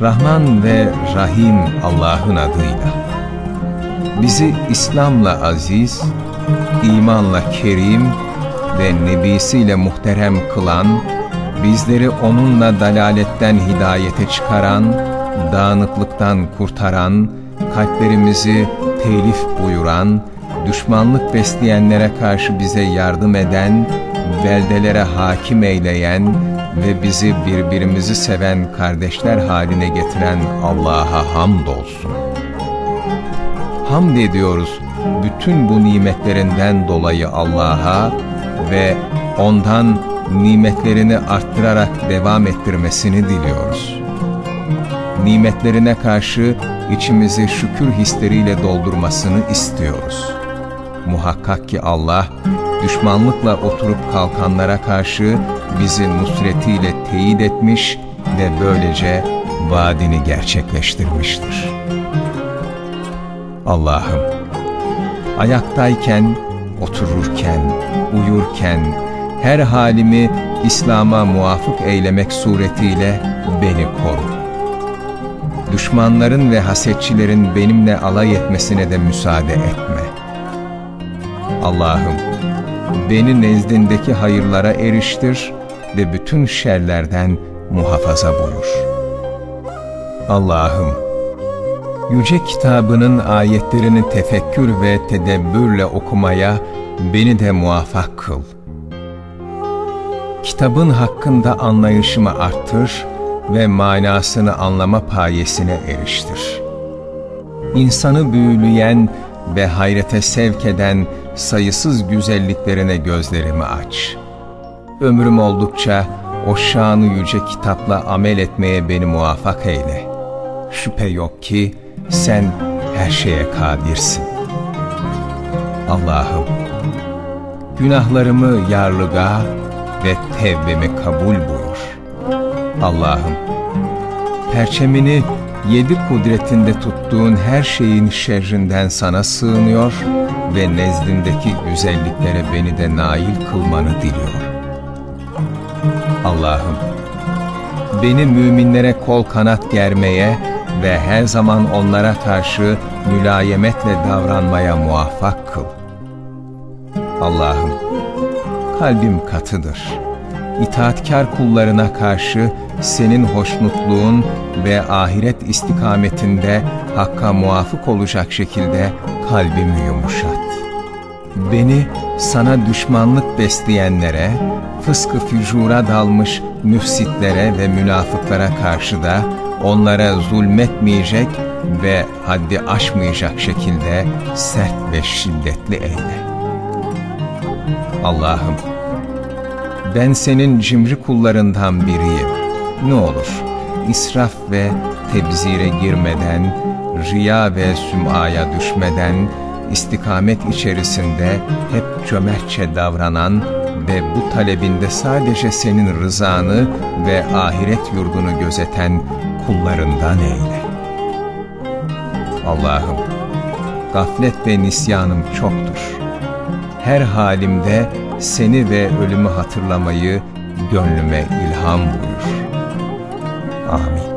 Rahman ve Rahim Allah'ın adıyla. Bizi İslam'la aziz, imanla kerim ve nebisiyle muhterem kılan, bizleri onunla dalaletten hidayete çıkaran, dağınıklıktan kurtaran, kalplerimizi telif buyuran, düşmanlık besleyenlere karşı bize yardım eden, beldelere hakim eyleyen ve bizi birbirimizi seven kardeşler haline getiren Allah'a hamdolsun. Hamd ediyoruz bütün bu nimetlerinden dolayı Allah'a ve ondan nimetlerini arttırarak devam ettirmesini diliyoruz. Nimetlerine karşı içimizi şükür hisleriyle doldurmasını istiyoruz. Muhakkak ki Allah, düşmanlıkla oturup kalkanlara karşı bizi nusretiyle teyit etmiş ve böylece vaadini gerçekleştirmiştir. Allah'ım, ayaktayken, otururken, uyurken, her halimi İslam'a muvafık eylemek suretiyle beni koru. Düşmanların ve hasetçilerin benimle alay etmesine de müsaade etme. Allah'ım, beni nezdindeki hayırlara eriştir ve bütün şerlerden muhafaza buyur. Allah'ım, Yüce kitabının ayetlerini tefekkür ve tedebbürle okumaya beni de muvaffak kıl. Kitabın hakkında anlayışımı arttır ve manasını anlama payesine eriştir. İnsanı büyüleyen ve hayrete sevk eden sayısız güzelliklerine gözlerimi aç. Ömrüm oldukça o şanı yüce kitapla amel etmeye beni muvaffak eyle. Şüphe yok ki sen her şeye kadirsin. Allah'ım, günahlarımı yarlıga ve tevbemi kabul buyur. Allah'ım, perçemini yedi kudretinde tuttuğun her şeyin şerrinden sana sığınıyor ve nezdindeki güzelliklere beni de nail kılmanı diliyor. Allah'ım, beni müminlere kol kanat germeye ve her zaman onlara karşı mülayemetle davranmaya muvaffak kıl. Allah'ım, kalbim katıdır. İtaatkar kullarına karşı senin hoşnutluğun ve ahiret istikametinde hakka muvafık olacak şekilde kalbimi yumuşat. Beni sana düşmanlık besleyenlere, fıskı fücura dalmış müfsitlere ve münafıklara karşı da onlara zulmetmeyecek ve haddi aşmayacak şekilde sert ve şiddetli eyle. Allah'ım, ben senin cimri kullarından biriyim. Ne olur, israf ve tebzire girmeden, riya ve sümaya düşmeden, istikamet içerisinde hep cömertçe davranan ve bu talebinde sadece senin rızanı ve ahiret yurdunu gözeten kullarından eyle. Allah'ım, gaflet ve nisyanım çoktur. Her halimde seni ve ölümü hatırlamayı gönlüme ilham buyur. Amin.